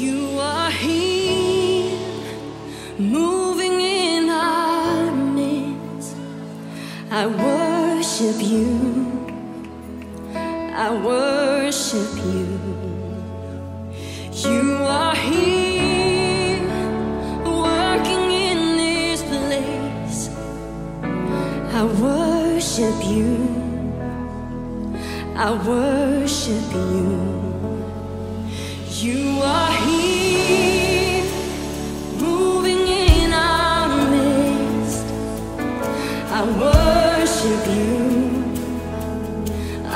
You are here, moving in our midst. I worship you. I worship you. You are here, working in this place. I worship you. I worship you. You are.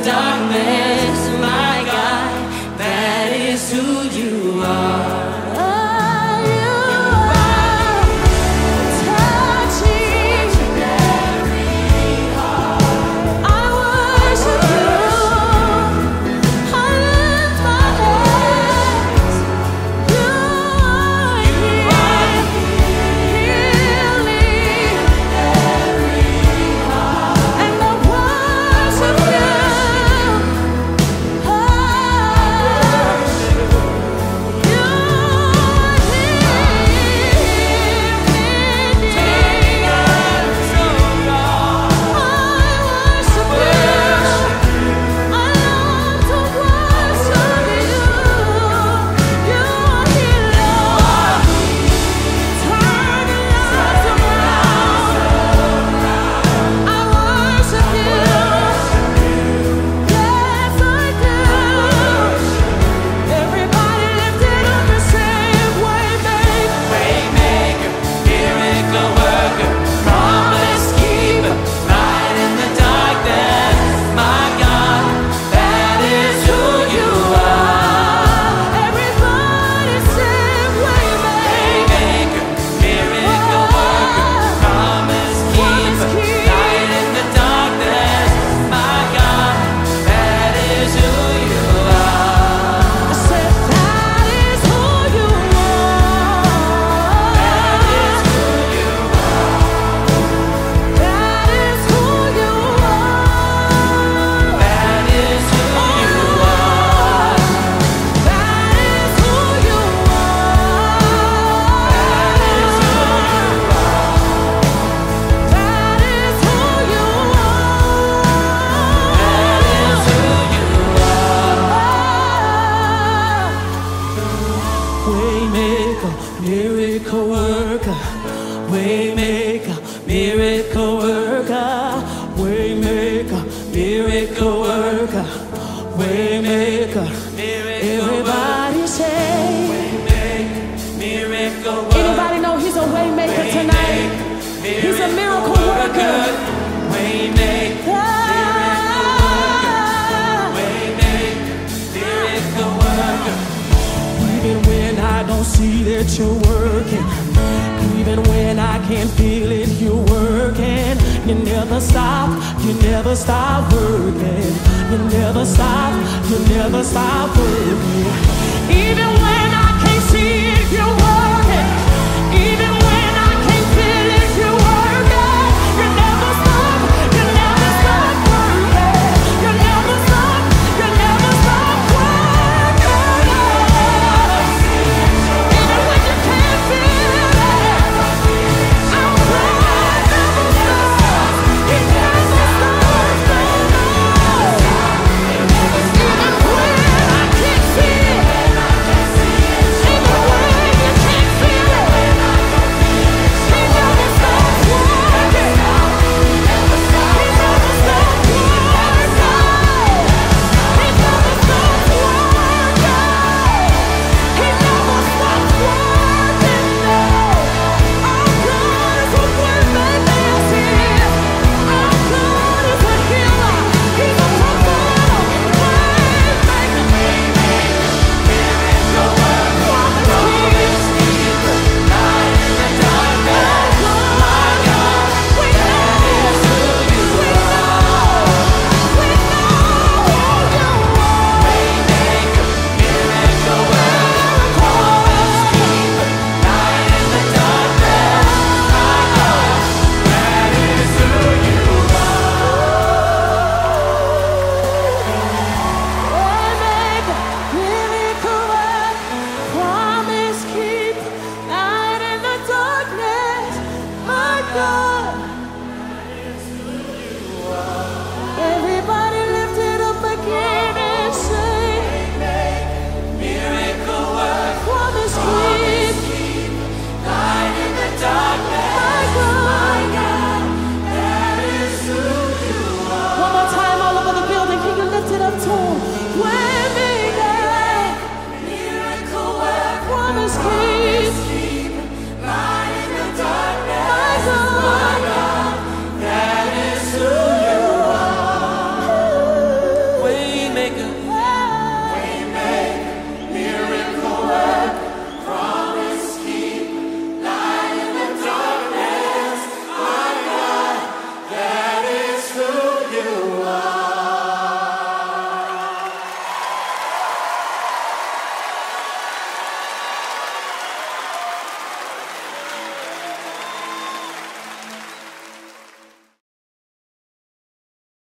dark man. Waymaker. Everybody say. Anybody know he's a waymaker tonight? He's a miracle worker. Waymaker. see that you're working. Even when I can't feel it, you're working. You never stop, you never stop working you never stop, you never stop with me. Even when